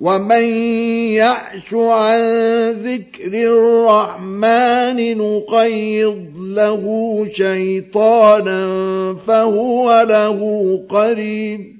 ومن يعش عن ذكر الرحمن نقيض له شيطانا فهو له قريب.